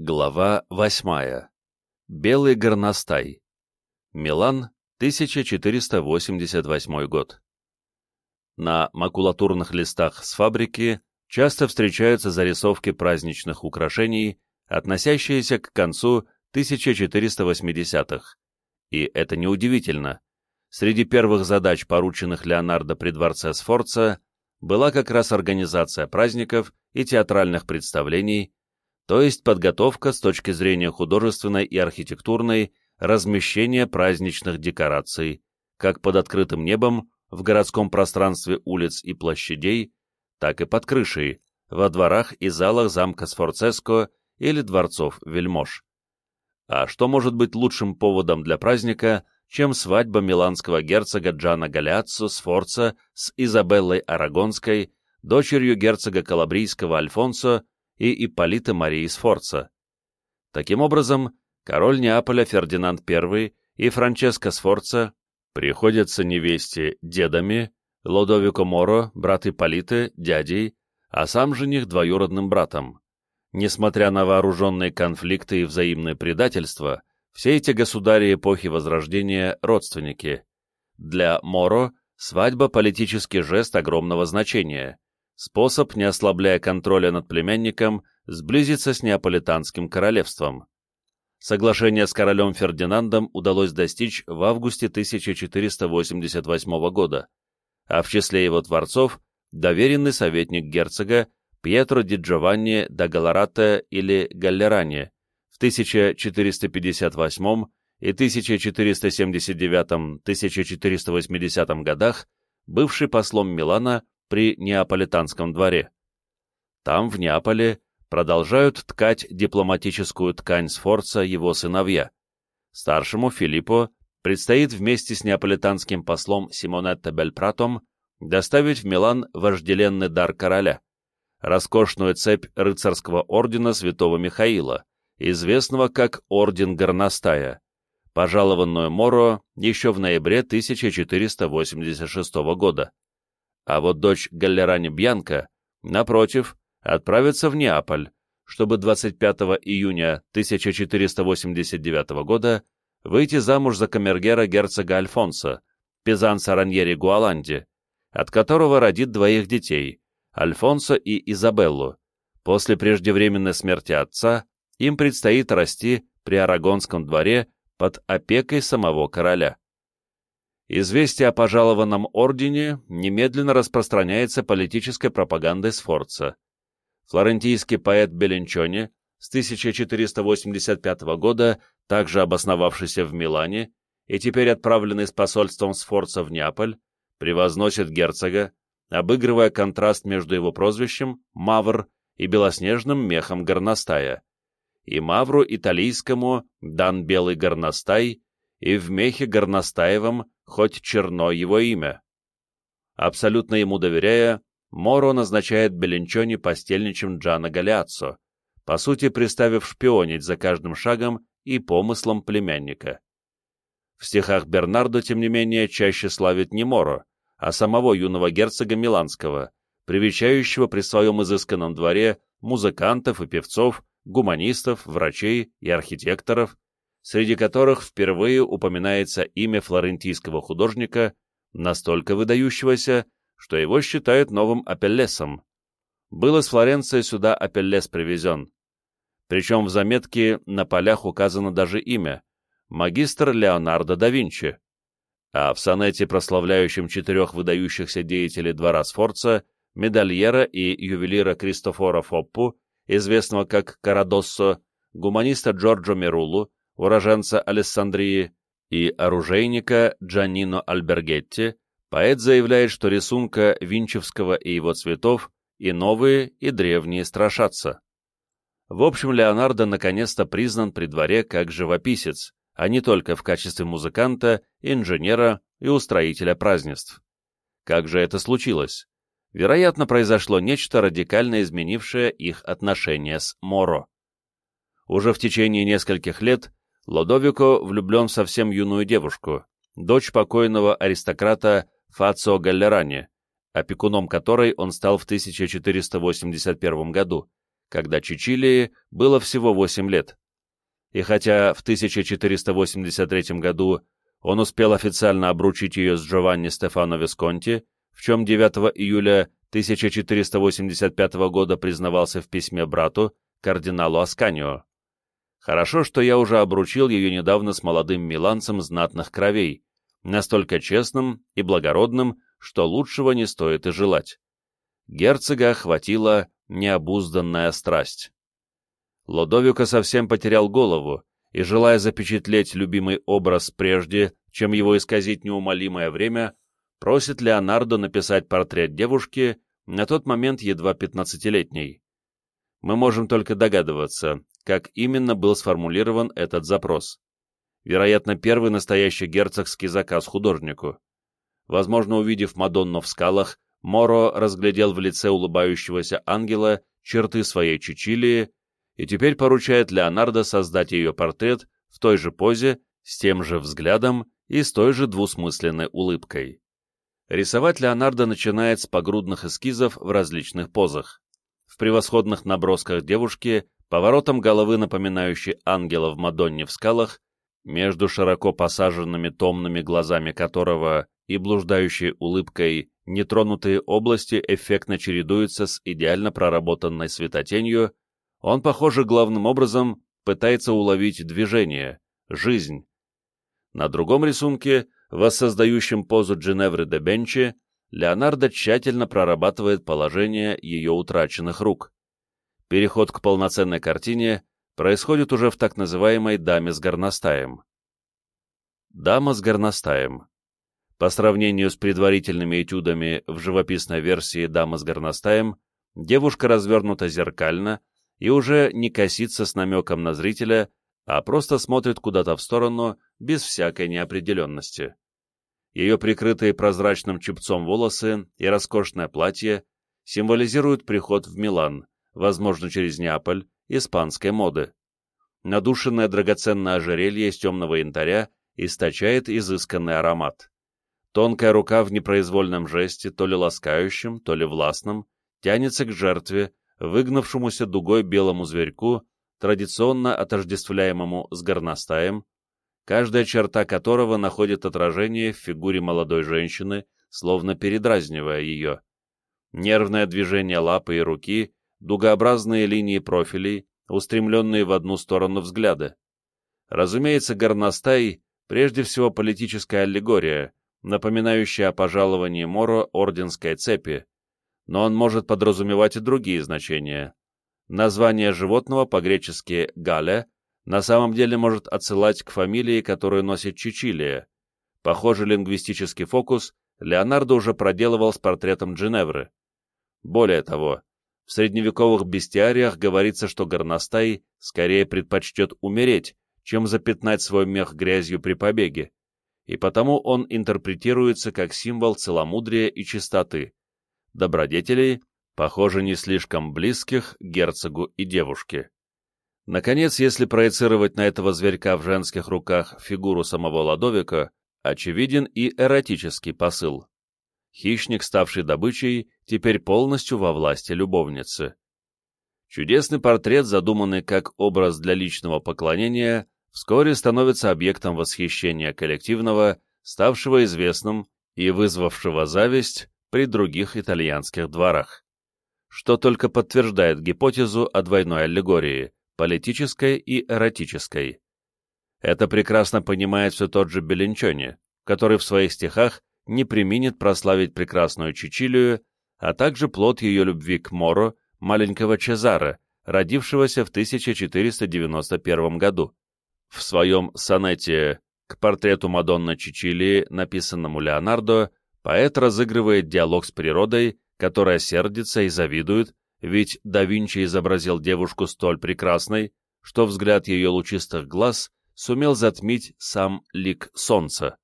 Глава восьмая. Белый горностай. Милан, 1488 год. На макулатурных листах с фабрики часто встречаются зарисовки праздничных украшений, относящиеся к концу 1480-х. И это неудивительно. Среди первых задач, порученных Леонардо при дворце Сфорца, была как раз организация праздников и театральных представлений, то есть подготовка с точки зрения художественной и архитектурной размещения праздничных декораций, как под открытым небом в городском пространстве улиц и площадей, так и под крышей, во дворах и залах замка Сфорцеско или дворцов вельмож. А что может быть лучшим поводом для праздника, чем свадьба миланского герцога Джана Галиаццо Сфорца с Изабеллой Арагонской, дочерью герцога Калабрийского Альфонсо и Ипполита Марии Сфорца. Таким образом, король Неаполя Фердинанд I и Франческо Сфорца приходятся невесте дедами, Лодовико Моро, брат Ипполиты, дядей, а сам жених двоюродным братом. Несмотря на вооруженные конфликты и взаимное предательство, все эти государи эпохи Возрождения – родственники. Для Моро свадьба – политический жест огромного значения, способ, не ослабляя контроля над племянником, сблизиться с Неаполитанским королевством. Соглашение с королем Фердинандом удалось достичь в августе 1488 года, а в числе его творцов доверенный советник герцога Пьетро ди Джованни да Галарата или Галлерани в 1458 и 1479-1480 годах бывший послом Милана при Неаполитанском дворе. Там, в Неаполе, продолжают ткать дипломатическую ткань Сфорца его сыновья. Старшему Филиппо предстоит вместе с неаполитанским послом Симонетто Бельпратом доставить в Милан вожделенный дар короля — роскошную цепь рыцарского ордена святого Михаила, известного как Орден Горностая, пожалованную Моро еще в ноябре 1486 года а вот дочь Галлерани Бьянка, напротив, отправится в Неаполь, чтобы 25 июня 1489 года выйти замуж за камергера герцога Альфонса, Пизанца Раньери Гуаланди, от которого родит двоих детей, Альфонсо и Изабеллу. После преждевременной смерти отца им предстоит расти при Арагонском дворе под опекой самого короля. Известие о пожалованном ордене немедленно распространяется политической пропагандой Сфорца. Флорентийский поэт Беленчони с 1485 года, также обосновавшийся в Милане и теперь отправленный с посольством Сфорца в Неаполь, превозносит герцога, обыгрывая контраст между его прозвищем «Мавр» и белоснежным мехом горностая. И Мавру италийскому дан белый горностай, и в мехе горностаевом хоть черно его имя. Абсолютно ему доверяя, Моро назначает Беленчони постельничем Джана Галиаццо, по сути приставив шпионить за каждым шагом и помыслом племянника. В стихах Бернардо, тем не менее, чаще славит не Моро, а самого юного герцога Миланского, привечающего при своем изысканном дворе музыкантов и певцов, гуманистов, врачей и архитекторов, среди которых впервые упоминается имя флорентийского художника, настолько выдающегося, что его считают новым Апеллесом. Был из Флоренции сюда Апеллес привезен. Причем в заметке на полях указано даже имя – магистр Леонардо да Винчи. А в сонете, прославляющем четырех выдающихся деятелей двора Сфорца, медальера и ювелира Кристофора Фоппу, известного как Карадоссо, гуманиста Джорджо Мерулу, уроженца Алессандрии, и оружейника Джанино Альбергетти, поэт заявляет, что рисунка Винчевского и его цветов и новые, и древние страшатся. В общем, Леонардо наконец-то признан при дворе как живописец, а не только в качестве музыканта, инженера и устроителя празднеств. Как же это случилось? Вероятно, произошло нечто радикально изменившее их отношения с Моро. Уже в течение нескольких лет Лодовико влюблен в совсем юную девушку, дочь покойного аристократа Фацио Галлерани, опекуном которой он стал в 1481 году, когда Чичилии было всего 8 лет. И хотя в 1483 году он успел официально обручить ее с Джованни Стефано Висконти, в чем 9 июля 1485 года признавался в письме брату, кардиналу Асканио. Хорошо, что я уже обручил ее недавно с молодым миланцем знатных кровей, настолько честным и благородным, что лучшего не стоит и желать. Герцога охватила необузданная страсть. Лодовико совсем потерял голову, и, желая запечатлеть любимый образ прежде, чем его исказить неумолимое время, просит Леонардо написать портрет девушки, на тот момент едва пятнадцатилетней. Мы можем только догадываться, как именно был сформулирован этот запрос. Вероятно, первый настоящий герцогский заказ художнику. Возможно, увидев Мадонну в скалах, Моро разглядел в лице улыбающегося ангела черты своей Чичилии и теперь поручает Леонардо создать ее портрет в той же позе, с тем же взглядом и с той же двусмысленной улыбкой. Рисовать Леонардо начинает с погрудных эскизов в различных позах. В превосходных набросках девушки, поворотом головы напоминающей ангела в Мадонне в скалах, между широко посаженными томными глазами которого и блуждающей улыбкой нетронутые области эффектно чередуются с идеально проработанной светотенью, он, похоже, главным образом пытается уловить движение, жизнь. На другом рисунке, воссоздающем позу Джиневры де Бенчи, Леонардо тщательно прорабатывает положение ее утраченных рук. Переход к полноценной картине происходит уже в так называемой «даме с горностаем». Дама с горностаем по сравнению с предварительными этюдами в живописной версии «Дама с горностаем», девушка развернута зеркально и уже не косится с намеком на зрителя, а просто смотрит куда-то в сторону без всякой неопределенности. Ее прикрытые прозрачным чепцом волосы и роскошное платье символизируют приход в Милан, возможно, через Неаполь, испанской моды. Надушенное драгоценное ожерелье из темного янтаря источает изысканный аромат. Тонкая рука в непроизвольном жесте, то ли ласкающем, то ли властном, тянется к жертве, выгнавшемуся дугой белому зверьку, традиционно отождествляемому с горностаем, каждая черта которого находит отражение в фигуре молодой женщины, словно передразнивая ее. Нервное движение лапы и руки, дугообразные линии профилей, устремленные в одну сторону взгляда. Разумеется, горностай — прежде всего политическая аллегория, напоминающий о пожаловании Моро орденской цепи, но он может подразумевать и другие значения. Название животного по-гречески «гале» на самом деле может отсылать к фамилии, которую носит Чичилия. Похожий лингвистический фокус Леонардо уже проделывал с портретом Джиневры. Более того, в средневековых бестиариях говорится, что горностай скорее предпочтет умереть, чем запятнать свой мех грязью при побеге и потому он интерпретируется как символ целомудрия и чистоты, добродетелей, похоже, не слишком близких герцогу и девушке. Наконец, если проецировать на этого зверька в женских руках фигуру самого Ладовика, очевиден и эротический посыл. Хищник, ставший добычей, теперь полностью во власти любовницы. Чудесный портрет, задуманный как образ для личного поклонения, вскоре становится объектом восхищения коллективного, ставшего известным и вызвавшего зависть при других итальянских дворах. Что только подтверждает гипотезу о двойной аллегории, политической и эротической. Это прекрасно понимает все тот же Беллинчони, который в своих стихах не применит прославить прекрасную Чичилию, а также плод ее любви к Моро, маленького Чезаре, родившегося в 1491 году. В своем сонете к портрету Мадонны Чичили, написанному Леонардо, поэт разыгрывает диалог с природой, которая сердится и завидует, ведь да Винчи изобразил девушку столь прекрасной, что взгляд ее лучистых глаз сумел затмить сам лик солнца.